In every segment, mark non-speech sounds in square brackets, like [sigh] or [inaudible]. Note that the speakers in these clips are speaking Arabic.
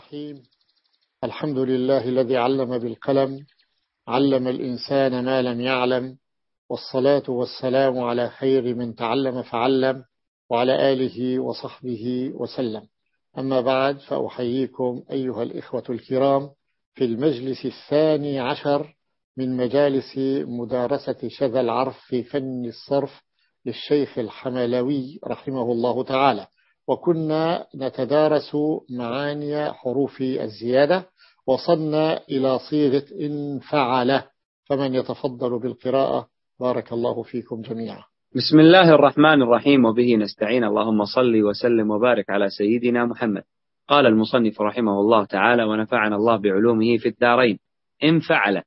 الرحيم. الحمد لله الذي علم بالقلم علم الإنسان ما لم يعلم والصلاة والسلام على خير من تعلم فعلم وعلى آله وصحبه وسلم. أما بعد فأحييكم أيها الإخوة الكرام في المجلس الثاني عشر من مجالس مدارسة شذا العرف في فن الصرف للشيخ الحملوي رحمه الله تعالى. وكنا نتدارس معاني حروف الزيادة وصلنا إلى صيغة إن فعل. فمن يتفضل بالقراءة بارك الله فيكم جميعا. بسم الله الرحمن الرحيم وبه نستعين. اللهم صل وسلم وبارك على سيدنا محمد. قال المصنف رحمه الله تعالى ونفعنا الله بعلومه في الدارين. إن فعل.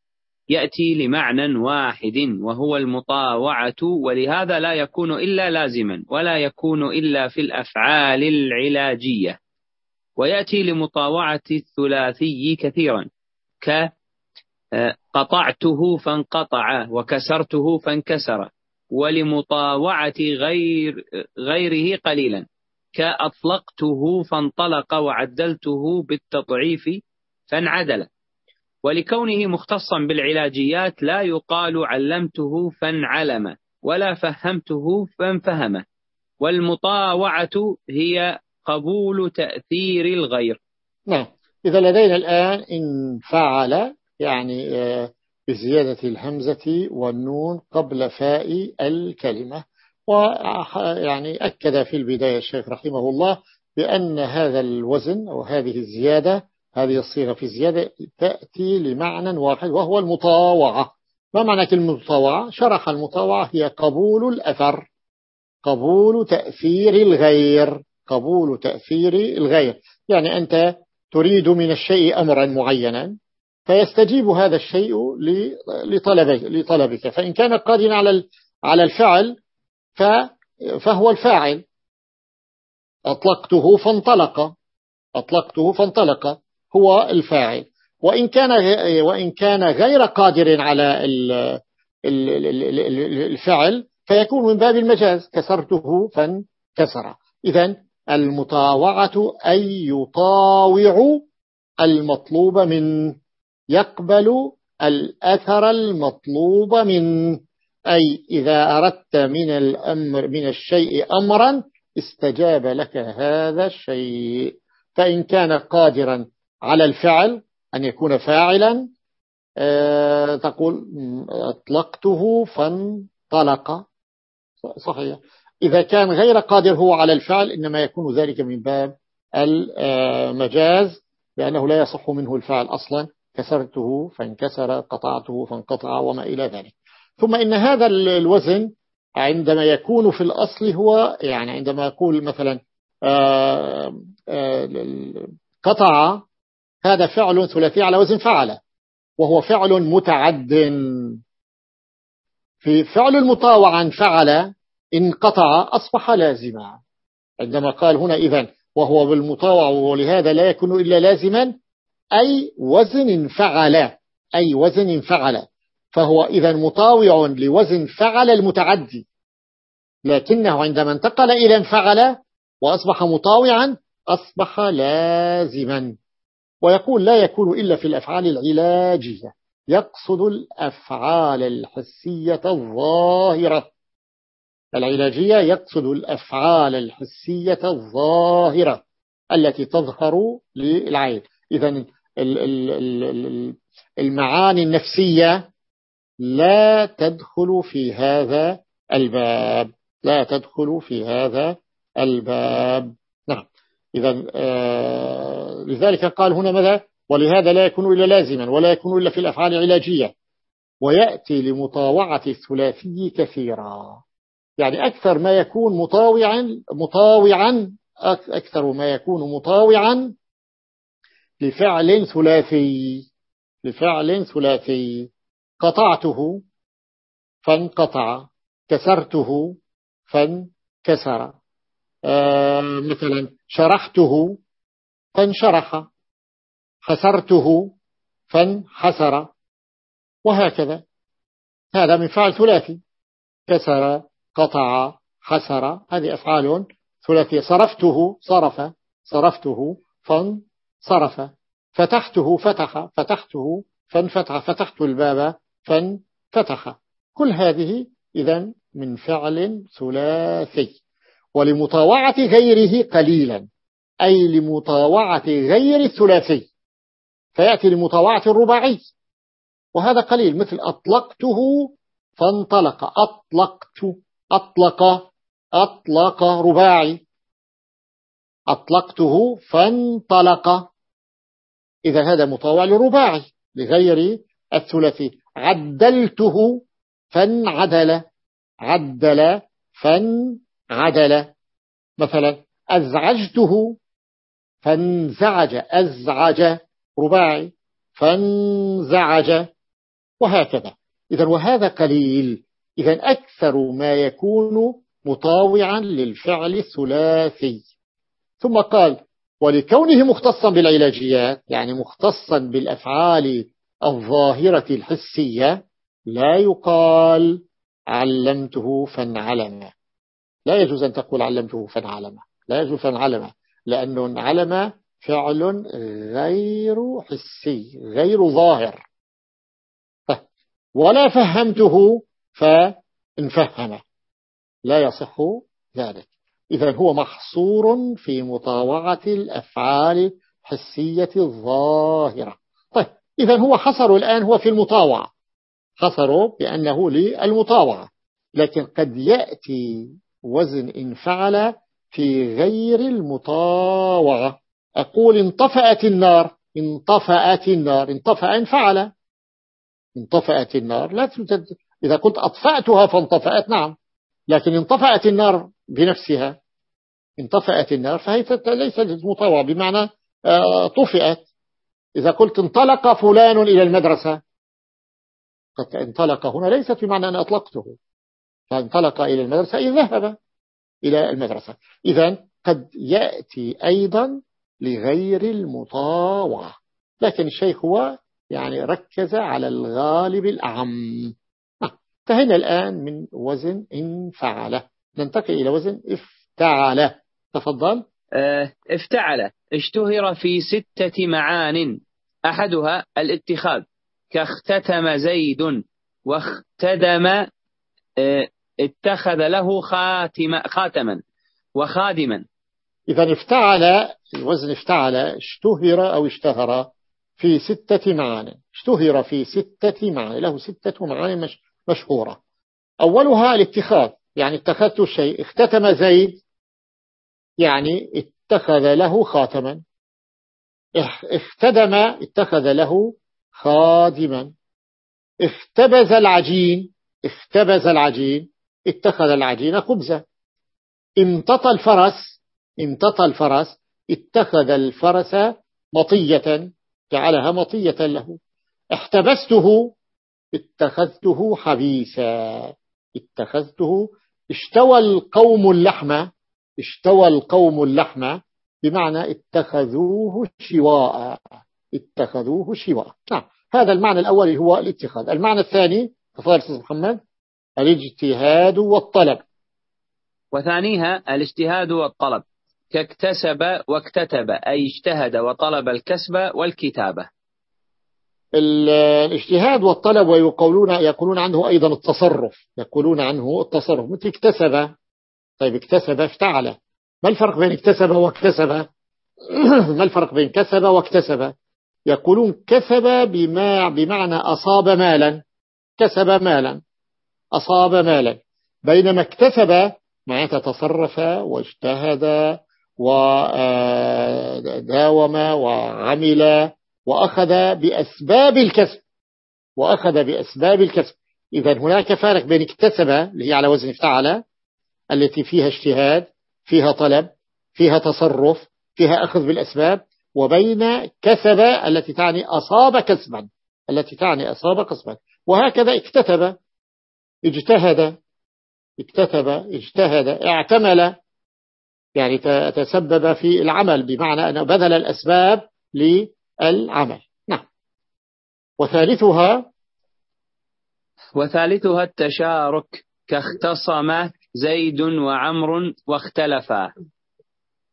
يأتي لمعنى واحد وهو المطاوعة ولهذا لا يكون إلا لازما ولا يكون إلا في الأفعال العلاجية. ويأتي لمطاوعة الثلاثي كثيرا ك قطعته فانقطع وكسرته فانكسر ولمطاوعة غير غيره قليلا كأطلقته فانطلق وعدلته بالتضعيف فانعدل. ولكونه مختصا بالعلاجيات لا يقال علمته فانعلم ولا فهمته فانفهم. والمطاوعة هي قبول تأثير الغير. نعم. إذا لدينا الآن إن فعل يعني آه، بزيادة الهمزة والنون قبل فاء الكلمة. ويعني أكد في البداية الشيخ رحمه الله بأن هذا الوزن أو هذه الزيادة هذه الصيغة في الزيادة تأتي لمعنى واحد وهو المطاوعة. ما معنى كلمة مطاوعة؟ شرح المطاوعة هي قبول الأثر قبول تأثير الغير قبول تأثير الغير. يعني أنت تريد من الشيء أمرا معينا فيستجيب هذا الشيء لطلبك. فإن كان قادرا على على الفعل فهو الفاعل. أطلقته فانطلق. أطلقته فانطلق. هو الفاعل. وإن كان وإن كان غير قادر على الفعل فيكون من باب المجاز. كسرته فانكسر إذا المطاوعة أي يطاوع المطلوب من. يقبل الأثر المطلوب من. أي إذا أردت من الأمر من الشيء أمرا استجاب لك هذا الشيء. فإن كان قادرا على الفعل أن يكون فاعلا آه، تقول أطلقته فانطلق. صحيح. إذا كان غير قادر هو على الفعل إنما يكون ذلك من باب المجاز لأنه لا يصح منه الفعل أصلا. كسرته فانكسر قطعته فانقطع وما إلى ذلك. ثم إن هذا الوزن عندما يكون في الأصل هو يعني عندما يقول مثلا آه، آه، قطع هذا فعل ثلاثي على وزن فعل وهو فعل متعد. في فعل المطاوع فعل انقطع أصبح لازما. عندما قال هنا إذن وهو بالمطاوع ولهذا لا يكون إلا لازما أي وزن فعل أي وزن فعل فهو إذا مطاوع لوزن فعل المتعدي لكنه عندما انتقل إلى فعل وأصبح مطاوعا أصبح لازما. ويقول لا يكون إلا في الأفعال العلاجية يقصد الأفعال الحسية الظاهرة. العلاجية يقصد الأفعال الحسية الظاهرة التي تظهر للعين. إذا المعاني النفسية لا تدخل في هذا الباب. لا تدخل في هذا الباب. إذا آه لذلك قال هنا ماذا؟ ولهذا لا يكون إلا لازما ولا يكون إلا في الأفعال العلاجية. ويأتي لمطاوعة الثلاثي كثيرا. يعني أكثر ما يكون مطاوعا مطاوعا أكثر ما يكون مطاوعا لفعل ثلاثي. لفعل ثلاثي. قطعته فانقطع. كسرته فانكسر. مثلا شرحته فانشرح حسرته فانحسر وهكذا. هذا من فعل ثلاثي. كسر قطع حسر هذه أفعال ثلاثية. صرفته صرف صرفته فان صرف. فتحته فتح فتحته فانفتح فتحت الباب فانفتح كل هذه إذا من فعل ثلاثي. ولمطاوعة غيره قليلا أي لمطاوعة غير الثلاثي. فيأتي لمطاوعة الرباعي. وهذا قليل مثل أطلقته فانطلق. أطلقت أطلق أطلق رباعي. أطلقته فانطلق. إذا هذا مطاوع للرباعي لغير الثلاثي. عدلته فانعدل. عدل فانعدل مثلا أزعجته فانزعج أزعج رباعي فانزعج وهكذا. إذا وهذا قليل. إذا أكثر ما يكون مطاوعا للفعل الثلاثي. ثم قال ولكونه مختصا بالعلاجيات يعني مختصا بالأفعال الظاهرة الحسية لا يقال علمته فانعلم. لا يجوز أن تقول علمته فانعلم لا يجوز فانعلم لأنه انعلم فعل غير حسي غير ظاهر. ولا فهمته فانفهم لا يصح ذلك. إذا هو محصور في مطاوعة الأفعال الحسية الظاهرة. طيب إذا هو حصر الآن هو في المطاوعة. حصروا بأنه للمطاوعة. لكن قد يأتي وزن إن فعل في غير المطاوعة. أقول انطفأت النار انطفأت النار انطفأ إن فعل. انطفأت النار لا تجد إذا قلت أطفأتها فانطفأت نعم. لكن انطفأت النار بنفسها. انطفأت النار فهي ليست مطاوعة بمعنى آه، طفئت. إذا قلت انطلق فلان إلى المدرسة. قد انطلق هنا ليست بمعنى أن أطلقته. فانطلق إلى المدرسة إذ ذهب إلى المدرسة. إذا قد يأتي أيضا لغير المطاوعة. لكن الشيخ هو يعني ركز على الغالب الأعم. انتهينا الآن من وزن إن فعل ننتقل إلى وزن افتعل تفضل. آه افتعل اشتهر في ستة معان. أحدها الاتخاذ. كاختتم زيد واختدم اتخذ له خاتم خاتما وخادما. إذا افتعل الوزن افتعل اشتهر أو اشتهر في ستة معان. اشتهر في ستة معان له ستة معان مشهورة. أولها الاتخاذ يعني اتخذت الشيء اختتم زيد يعني اتخذ له خاتما. اختدم اتخذ له خادما. اختبز العجين اختبز العجين اتخذ العجين خبزا امتطى الفرس امتطى الفرس اتخذ الفرس مطية جعلها مطية له. احتبسته اتخذته حبيسا. اتخذته اشتوى القوم اللحمة اشتوى القوم اللحمة بمعنى اتخذوه شواء اتخذوه شواء. نعم هذا المعنى الأول هو الاتخاذ. المعنى الثاني تفضل أستاذ محمد الاجتهاد والطلب. وثانيها الاجتهاد والطلب. كاكتسب واكتتب أي اجتهد وطلب الكسب والكتابة. الاجتهاد والطلب ويقولون يقولون عنه أيضا التصرف. يقولون عنه التصرف. مثل اكتسب. طيب اكتسب افتعل. ما الفرق بين اكتسب واكتسب؟ [clears throat] ما الفرق بين كسب واكتسب؟ يقولون كسب بما بمعنى أصاب مالا. كسب مالا أصاب مالا. بينما اكتسب معناته تصرف واجتهد وداوم وعمل وأخذ بأسباب الكسب. وأخذ بأسباب الكسب. إذا هناك فارق بين اكتسب اللي هي على وزن افتعل التي فيها اجتهاد فيها طلب فيها تصرف فيها أخذ بالأسباب وبين كسب التي تعني أصاب كسبا التي تعني أصاب كسبا وهكذا اكتتب اجتهد اكتتب اجتهد اعتمل يعني تسبب في العمل بمعنى أنه بذل الأسباب للعمل. نعم. وثالثها وثالثها التشارك كاختصم زيد وعمر واختلفا.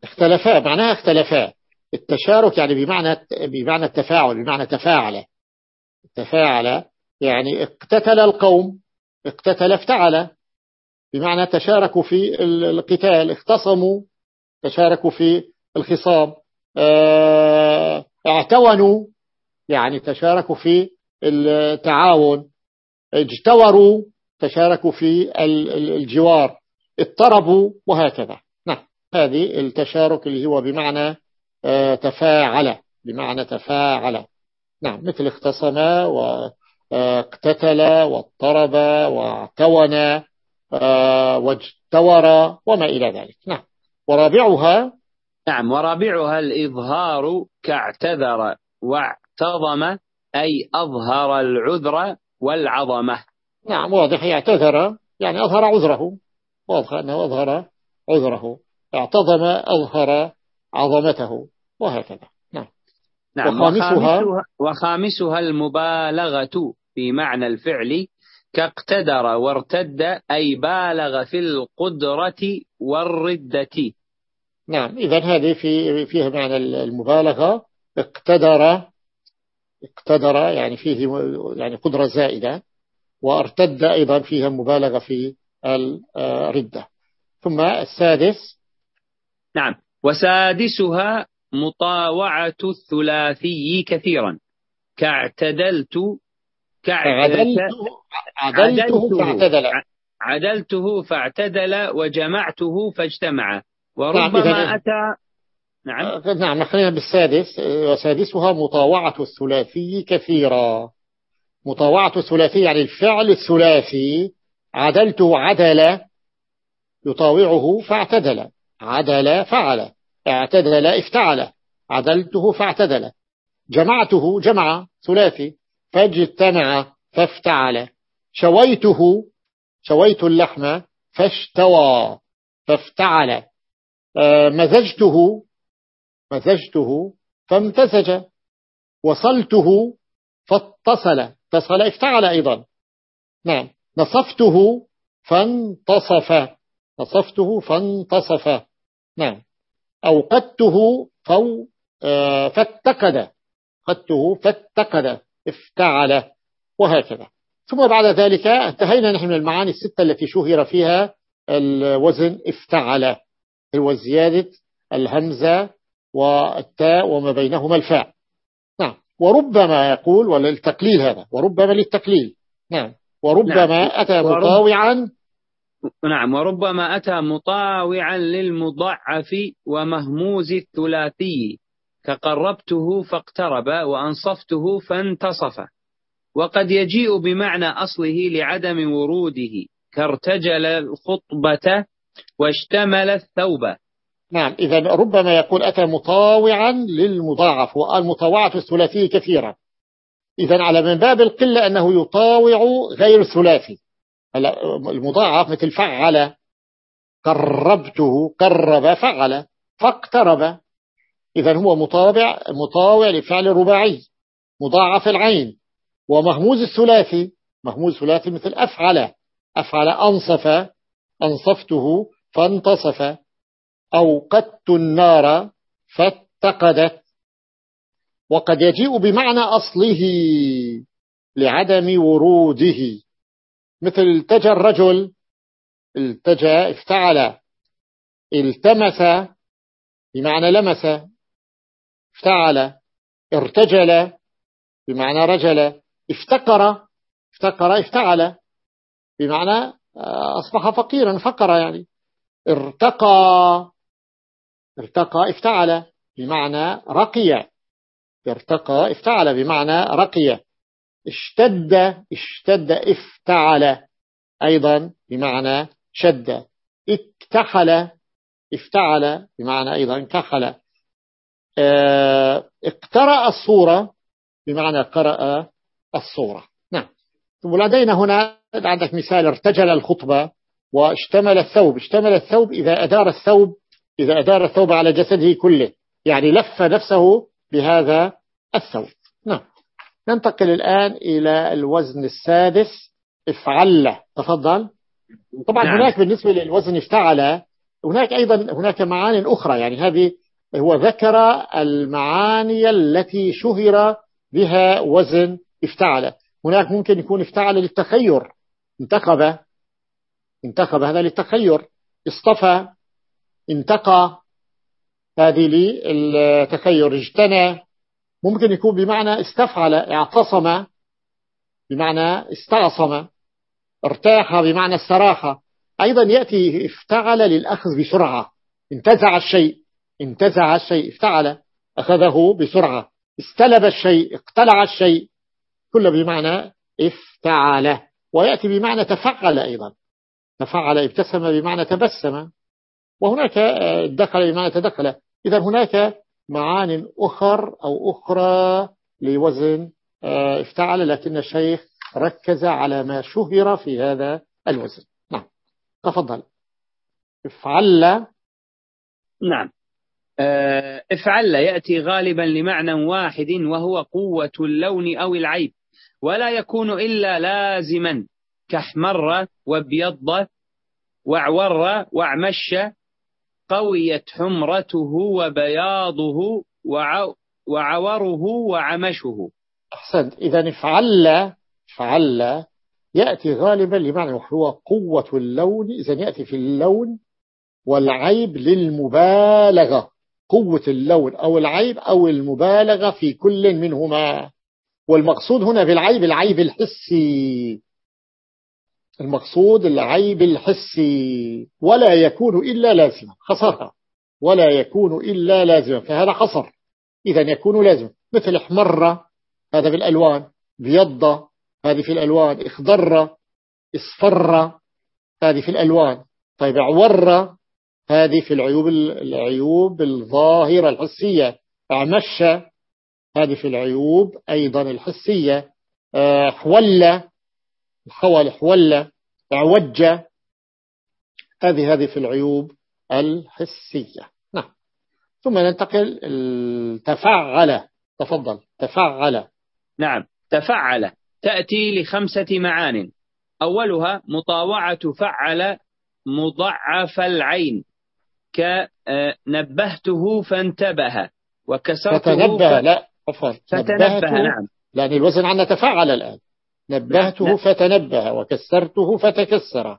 اختلفا معناها اختلفا. التشارك يعني بمعنى بمعنى التفاعل بمعنى تفاعل تفاعل يعني اقتتل القوم اقتتل افتعل بمعنى تشاركوا في القتال اختصموا تشاركوا في الخصام آه اعتونوا يعني تشاركوا في التعاون اجتوروا تشاركوا في الجوار اضطربوا وهكذا. نعم هذه التشارك اللي هو بمعنى آه تفاعل بمعنى تفاعل. نعم مثل اختصم واقتتل واضطرب واعتون آه واجتور وما إلى ذلك. نعم. ورابعها نعم ورابعها الإظهار كاعتذر واعتظم أي أظهر العذر والعظمة. نعم واضح يعتذر يعني أظهر عذره. واضح أنه أظهر عذره. اعتظم أظهر عظمته. وهكذا. نعم. نعم وخامسها, وخامسها المبالغة. في معنى الفعل كاقتدر وارتد أي بالغ في القدرة والردة. نعم إذا هذه في فيها معنى المبالغة. اقتدر اقتدر يعني فيه يعني قدرة زائدة وارتد أيضا فيها مبالغة في الردة. ثم السادس. نعم وسادسها مطاوعة الثلاثي كثيرا. كاعتدلت كعدلته عدلته فاعتدل. عدلته فاعتدل وجمعته فاجتمع. وربما أتى نعم. آه، نعم خلينا بالسادس. وسادسها مطاوعة الثلاثي كثيرا. مطاوعة الثلاثي يعني الفعل الثلاثي. عدلته عدل. يطاوعه فاعتدل. عدل فعل. اعتدل افتعل. عدلته فاعتدل. جمعته جمع ثلاثي. فاجتمع فافتعل. شويته شويت اللحم فاشتوى فافتعل. آه، مزجته مزجته فامتزج. وصلته فاتصل. اتصل افتعل أيضا. نعم. نصفته فانتصف. نصفته فانتصف. نعم. أوقدته آه، فاتقد قدته فاتقد افتعل وهكذا. ثم بعد ذلك انتهينا نحن من المعاني الستة التي شهر فيها الوزن افتعل هو زيادة الهمزة والتاء وما بينهما الفاء. نعم. وربما يقول ولا التقليل هذا وربما للتقليل. نعم. وربما نعم. أتى مطاوعا. نعم. وربما أتى مطاوعا للمضعف ومهموز الثلاثي. كقربته فاقترب وأنصفته فانتصف. وقد يجيء بمعنى أصله لعدم وروده كارتجل الخطبة واشتمل الثوب. نعم إذا ربما يقول أتى مطاوعا للمضاعف والمطاوعة الثلاثي كثيرا إذا على من باب القلة أنه يطاوع غير ثلاثي المضاعف مثل فعل قربته قرب فعل فاقترب إذا هو مطاوع مطاوع لفعل رباعي مضاعف العين ومهموز الثلاثي مهموز ثلاثي مثل أفعل أفعل أنصف أنصفته فانتصف أوقدت النار فاتقدت. وقد يجيء بمعنى أصله لعدم وروده. مثل التجى الرجل التجى افتعل التمس بمعنى لمس افتعل ارتجل بمعنى رجل افتقر افتقر افتعل بمعنى آه، أصبح فقيرا فقر يعني. ارتقى ارتقى افتعل بمعنى رقي. ارتقى افتعل بمعنى رقي. اشتد اشتد افتعل أيضا بمعنى شد. اكتحل افتعل بمعنى أيضا كحل. اقترأ الصورة بمعنى قرأ الصورة. نعم. ولدينا هنا عندك مثال ارتجل الخطبة واشتمل الثوب. اشتمل الثوب إذا أدار الثوب إذا أدار الثوب على جسده كله. يعني لف نفسه بهذا الثوب. نعم. ننتقل الآن إلى الوزن السادس. افعل. تفضل. طبعا نعم. هناك بالنسبة للوزن افتعل هناك أيضا هناك معاني أخرى. يعني هذه هو ذكر المعاني التي شهر بها وزن افتعل هناك ممكن يكون افتعل للتخير. انتخب. انتخب هذا للتخير. اصطفى. انتقى. هذه للتخير. اجتنى. ممكن يكون بمعنى استفعل اعتصم. بمعنى استعصم. ارتاح. بمعنى استراح. أيضا يأتي افتعل للأخذ بسرعة. انتزع الشيء. انتزع الشيء افتعل أخذه بسرعة. استلب الشيء اقتلع الشيء. كل بمعنى افتعل. ويأتي بمعنى تفعل أيضا. تفعل ابتسم بمعنى تبسم. وهناك دخل بمعنى تدخل. إذا هناك معان أخر أو أخرى لوزن آه، افتعل لكن الشيخ ركز على ما شهر في هذا الوزن. نعم. تفضل. افعل. نعم. آه، افعل يأتي غالبا لمعنى واحد وهو قوة اللون أو العيب ولا يكون إلا لازما كاحمر وابيض واعور واعمش قويت حمرته وبياضه وعوره وعمشه. أحسنت إذا افعل فعل يأتي غالبا لمعنى هو قوة اللون. إذا يأتي في اللون والعيب للمبالغة. قوة اللون أو العيب أو المبالغة في كل منهما. والمقصود هنا بالعيب العيب الحسي. المقصود العيب الحسي. ولا يكون إلا لازما خسرها ولا يكون إلا لازما فهذا خسر. إذا يكون لازم مثل احمر هذا بالألوان بيض هذه في الألوان. اخضر اصفر هذه في الألوان. طيب عور هذه في العيوب العيوب الظاهرة الحسية. أعمش. هذه في العيوب أيضا الحسية. آه، حول الحول حول أعوج. هذه هذه في العيوب الحسية. نعم. ثم ننتقل. تفعل تفضل. تفعل. نعم. تفعل. تأتي لخمسة معان. أولها مطاوعة فعل مضعف العين. كنبهته فانتبه. وكسرته فتنبه ف... لا عفوا. فتنبه نعم. لأن الوزن عنا تفعل الآن. نبهته نعم. فتنبه وكسرته فتكسر.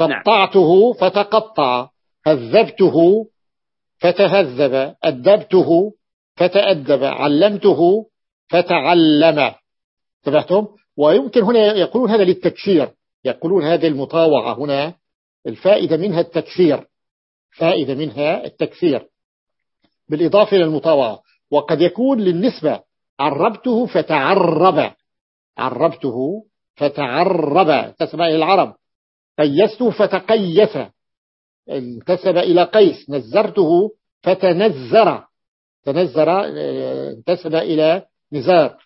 نعم. قطعته فتقطع. هذبته فتهذب. أدبته فتأدب. علمته فتعلم. انتبهتم؟ ويمكن هنا يقولون هذا للتكسير. يقولون هذه المطاوعة هنا. الفائدة منها التكسير. فائدة منها التكسير بالإضافة إلى المطاوعة. وقد يكون للنسبة عربته فتعرب عربته فتعرب انتسب إلى العرب. قيسته فتقيس انتسب إلى قيس. نزرته فتنزر تنزر انتسب إلى نزار.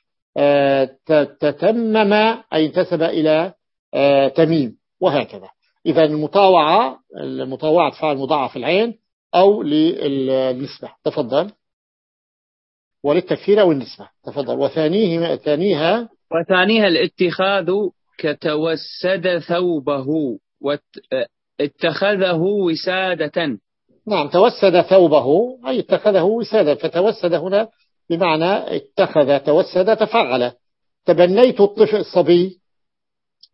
تتمم أي انتسب إلى آه، تميم. وهكذا. إذا المطاوعة المطاوعة فعل مضاعف العين أو للنسبة. تفضل. وللتكفير أو النسبة. تفضل. وثانيه ثانيها؟ وثانيها الاتخاذ كتوسد ثوبه واتخذه وسادة. نعم توسد ثوبه. أي اتخذه وسادة. فتوسد هنا بمعنى اتخذ توسد تفعل. تبنيت الطفل الصبي.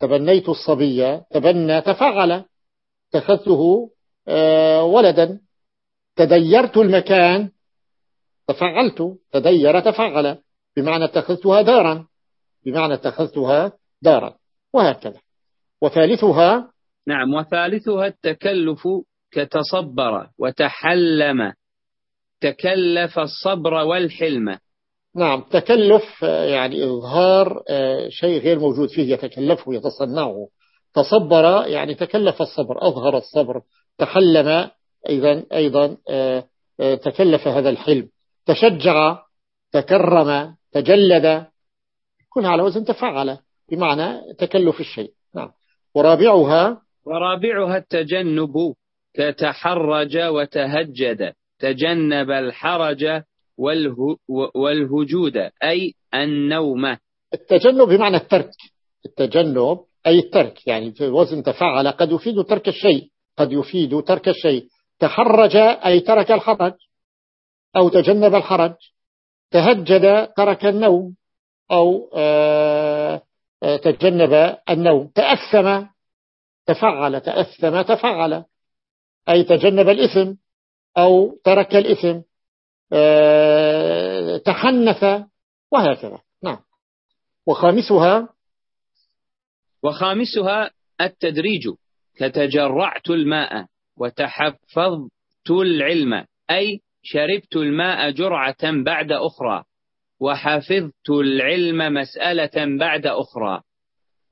تبنيت الصبي تبنى تفعل. اتخذته آه، ولدا. تديرت المكان. تفعلت. تدير تفعل. بمعنى اتخذتها دارا. بمعنى اتخذتها دارا. وهكذا. وثالثها نعم وثالثها التكلف كتصبر وتحلم. تكلف الصبر والحلم. نعم تكلف يعني إظهار آه، شيء غير موجود فيه يتكلفه يتصنعه. تصبر يعني تكلف الصبر أظهر الصبر تحلم أيضا, أيضا آه، آه، تكلف هذا الحلم. تشجع تكرم تجلد كلها على وزن تفعل بمعنى تكلف الشيء. نعم. ورابعها ورابعها التجنب كتحرج وتهجد تجنب الحرج والهجود أي النوم. التجنب بمعنى الترك. التجنب أي الترك. يعني وزن تفعل قد يفيد ترك الشيء. قد يفيد ترك الشيء. تحرج أي ترك الحرج. أو تجنب الحرج. تهجد ترك النوم. أو آه، آه، تجنب النوم. تأثم تفعل تأثم تفعل. أي تجنب الإثم. أو ترك الإثم. تحنث وهكذا. نعم. وخامسها وخامسها التدريج. كتجرعت الماء وتحفظت العلم أي شربت الماء جرعة بعد أخرى وحفظت العلم مسألة بعد أخرى.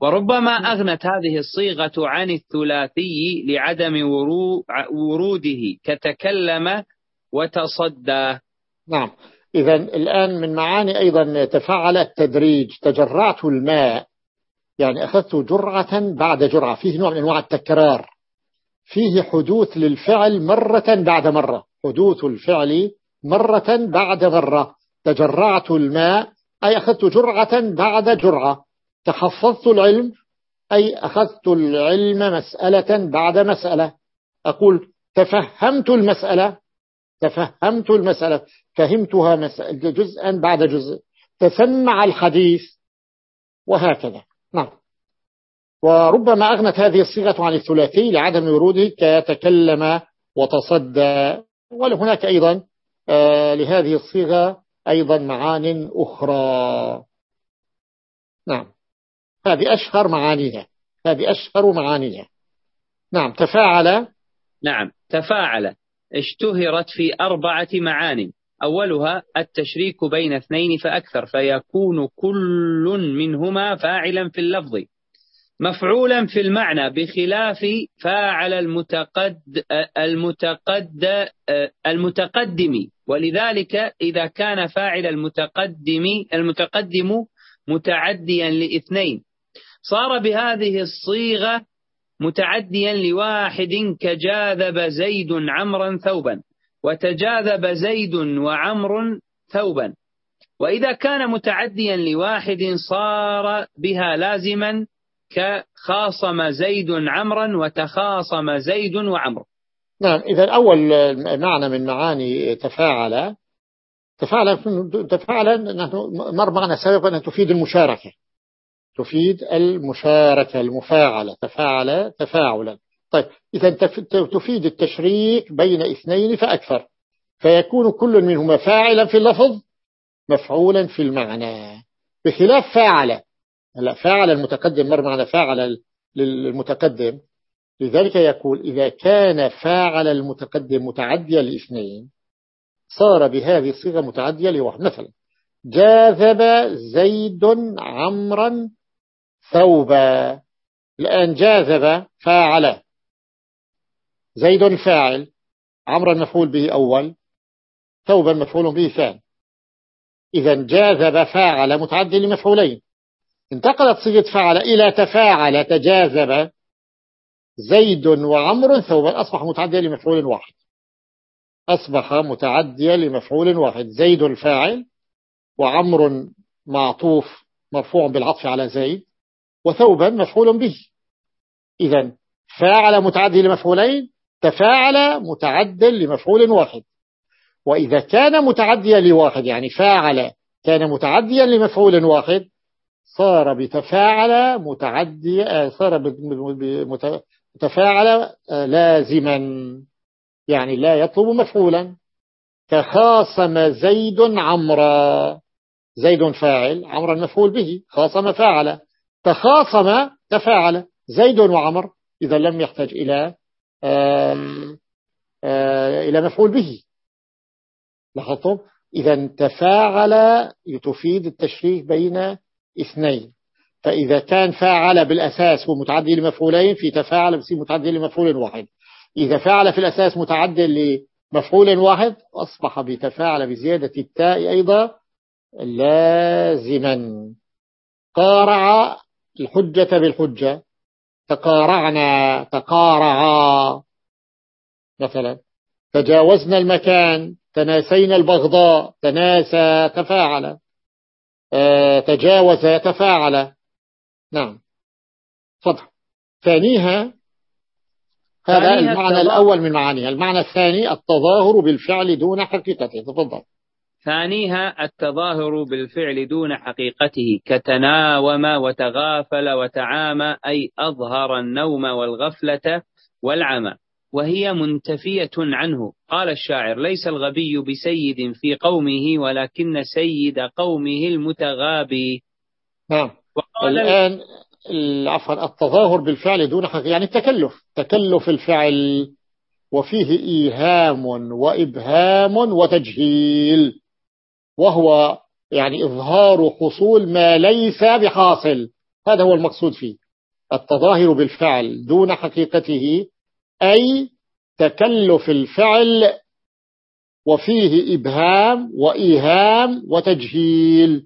وربما أغنت هذه الصيغة عن الثلاثي لعدم وروده كتكلم وتصدى. نعم. إذا الآن من معاني أيضا تفعل التدريج تجرعت الماء. يعني أخذت جرعة بعد جرعة. فيه نوع من أنواع التكرار. فيه حدوث للفعل مرة بعد مرة. حدوث الفعل مرة بعد مرة. تجرعت الماء. أي أخذت جرعة بعد جرعة. تحفظت العلم. أي أخذت العلم مسألة بعد مسألة. أقول تفهمت المسألة. تفهمت المسألة فهمتها جزءا بعد جزء. تسمع الحديث وهكذا. نعم. وربما أغنت هذه الصيغة عن الثلاثي لعدم وروده كتكلم وتصدى. ولهناك أيضا آه، لهذه الصيغة أيضا معان أخرى. نعم. هذه أشهر معانيها. هذه أشهر معانيها. نعم. تفاعل؟ نعم. تفاعل. اشتهرت في أربعة معان أولها التشريك بين اثنين فأكثر فيكون كل منهما فاعلا في اللفظ. مفعولا في المعنى بخلاف فاعل المتقد المتقد المتقدم. ولذلك إذا كان فاعل المتقدم المتقدم متعديا لإثنين. صار بهذه الصيغة متعديا لواحد كجاذب زيد عمرا ثوبا وتجاذب زيد وعمر ثوبا. وإذا كان متعديا لواحد صار بها لازما كخاصم زيد عمرا وتخاصم زيد وعمر. نعم إذا أول معنى من معاني تفاعل تفاعل تفاعل مر معنا سابقا أن تفيد المشاركة. تفيد المشاركة المفاعلة تفاعل تفاعلا. طيب إذا تفيد التشريك بين اثنين فأكثر. فيكون كل منهما فاعلا في اللفظ مفعولا في المعنى. بخلاف فاعل. هلا فاعل المتقدم مر معنا فاعل للمتقدم. لذلك يقول إذا كان فاعل المتقدم متعديا لاثنين صار بهذه الصيغة متعدية لواحد. مثلا جاذب زيد عمرا ثوبا الآن جاذب فاعل. زيد فاعل عمرا مفعول به أول ثوبا مفعول به ثاني. إذا جاذب فاعل متعدي لمفعولين. انتقلت صيغة فعل إلى تفاعل تجاذب زيد وعمر ثوبا أصبح متعديا لمفعول واحد. أصبح متعديا لمفعول واحد. زيد الفاعل وعمر معطوف مرفوع بالعطف على زيد. وثوبا مفعول به. إذا فاعل متعدي لمفعولين تفاعل متعد لمفعول واحد. وإذا كان متعديا لواحد يعني فاعل كان متعديا لمفعول واحد صار بتفاعل متعدي صار بتفاعل لازما يعني لا يطلب مفعولا. كخاصم زيد عمرا. زيد فاعل عمرا مفعول به خاصم فاعل. تخاصم تفاعل زيد وعمر إذا لم يحتاج إلى إلى مفعول به. لاحظتم؟ إذا تفاعل تفيد التشريك بين اثنين. فإذا كان فاعل بالأساس هو متعدي لمفعولين في تفاعل بصير متعدي لمفعول واحد. إذا فاعل في الأساس متعدي لمفعول واحد أصبح بتفاعل بزيادة التاء أيضا لازما. قارع الحجة بالحجة تقارعنا تقارعا. مثلا تجاوزنا المكان تناسينا البغضاء تناسى تفاعل. آه، تجاوز تفاعل نعم. فضح ثانيها هذا المعنى الأول من معانيها. المعنى الثاني التظاهر بالفعل دون حقيقته. تفضل. ثانيها التظاهر بالفعل دون حقيقته كتناوم وتغافل وتعامى أي أظهر النوم والغفلة والعمى. وهي منتفية عنه. قال الشاعر ليس الغبي بسيد في قومه ولكن سيد قومه المتغابي. نعم الآن عفوا التظاهر بالفعل دون حقيقة يعني التكلف. تكلف الفعل وفيه إيهام وإبهام وتجهيل. وهو يعني إظهار حصول ما ليس بحاصل. هذا هو المقصود فيه. التظاهر بالفعل دون حقيقته أي تكلف الفعل وفيه إبهام وإيهام وتجهيل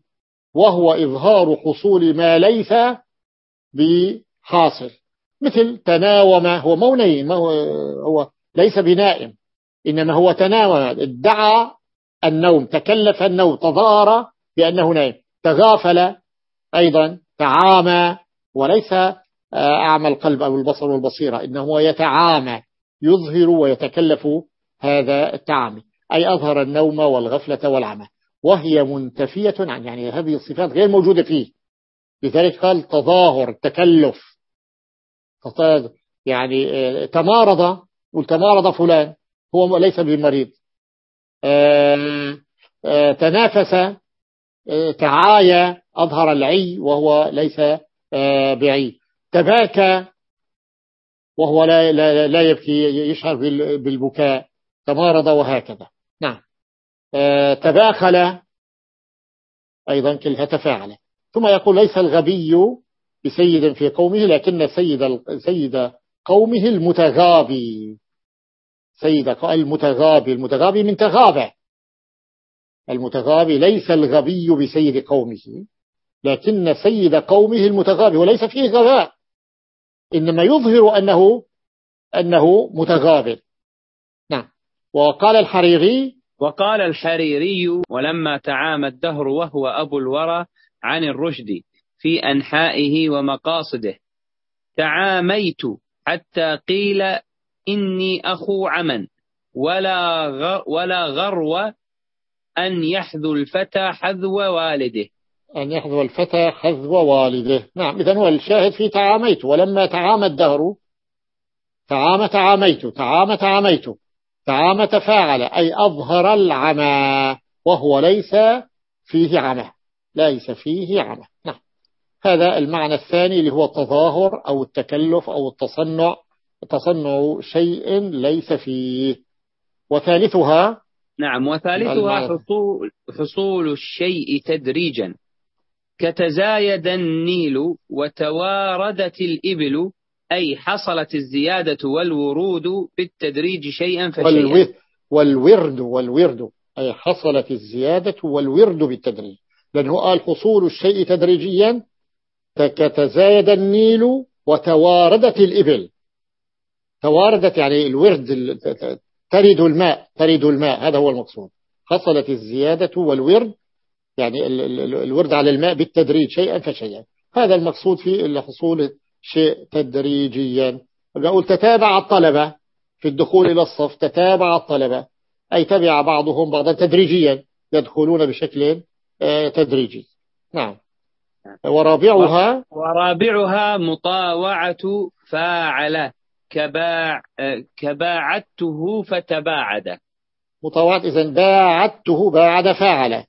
وهو إظهار حصول ما ليس بحاصل. مثل تناوم هو مو نيم هو ليس بنائم إنما هو تناوم ادعى النوم تكلف النوم تظاهر بأنه نائم تغافل أيضا تعامى وليس أعمى القلب أو البصر والبصيرة إنه يتعامى يظهر ويتكلف هذا التعامي. أي أظهر النوم والغفلة والعمى. وهي منتفية عن يعني هذه الصفات غير موجودة فيه. لذلك قال تظاهر تكلف. يعني آه، تمارض والتمارض فلان هو ليس بمريض. آه، آه، تنافس تعايا أظهر العي وهو ليس بعي. تباكى وهو لا, لا, لا يبكي يشعر بالبكاء. تمارض وهكذا. نعم. تباخل أيضا كلها تفاعل ثم يقول ليس الغبي بسيد في قومه لكن سيد سيد قومه المتغابي. سيد المتغابي المتغابي من تغابة المتغابي ليس الغبي بسيد قومه لكن سيد قومه المتغابي وليس فيه غباء. إنما يظهر أنه أنه متغابر. نعم. وقال الحريري وقال الحريري ولما تعامى الدهر وهو أبو الورى عن الرشد في أنحائه ومقاصده تعاميت حتى قيل إني أخو عمن. ولا ولا غرو أن يحذو الفتى حذو والده. أن يحذو الفتى حذو والده. نعم إذن هو الشاهد في تعاميت. ولما تعامى الدهر تعام تعاميت تعام تعاميت تعام تفاعل أي أظهر العمى وهو ليس فيه عمى. ليس فيه عمى. نعم. هذا المعنى الثاني اللي هو التظاهر أو التكلف أو التصنع. تصنع شيء ليس فيه. وثالثها نعم وثالثها حصول, حصول الشيء تدريجا. كتزايد النيل وتواردت الإبل أي حصلت الزيادة والورود بالتدريج شيئا فشيئا. والورد والورد أي حصلت الزيادة والورد بالتدريج. لأنه قال حصول الشيء تدريجيا كتزايد النيل وتواردت الإبل. تواردت يعني الورد ترد الماء ترد الماء هذا هو المقصود. حصلت الزيادة والورد يعني الورد على الماء بالتدريج شيئا فشيئا. هذا المقصود في الحصول شيء تدريجيا. بقول تتابع الطلبة في الدخول إلى الصف تتابع الطلبة. أي تبع بعضهم بعضا تدريجيا يدخلون بشكل آه، تدريجي. نعم. ورابعها؟ ورابعها مطاوعة فاعل كباع كباعدته فتباعد. مطاوعة إذن باعدته باعد فاعل.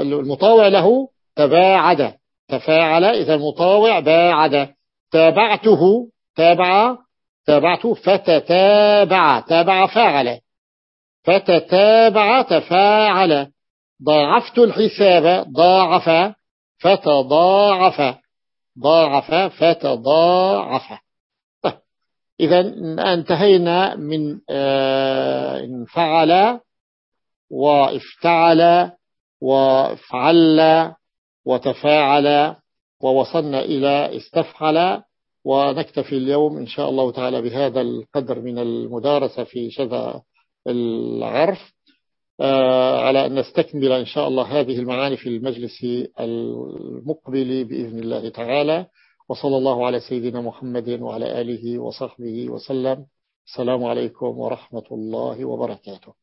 المطاوع له تباعد. تفاعل إذا المطاوع باعد. تابعته تابع تابعته فتتابع. تابع فاعل. فتتابع تفاعل. ضاعفت الحساب ضاعف فتضاعف. ضاعف فتضاعف. إذا انتهينا من آه، انفعل وافتعل وفعل وتفاعل ووصلنا إلى استفعل ونكتفي اليوم إن شاء الله تعالى بهذا القدر من المدارسة في شذا العرف آه، على أن نستكمل إن شاء الله هذه المعاني في المجلس المقبل بإذن الله تعالى. وصلى الله على سيدنا محمد وعلى آله وصحبه وسلم. السلام عليكم ورحمة الله وبركاته.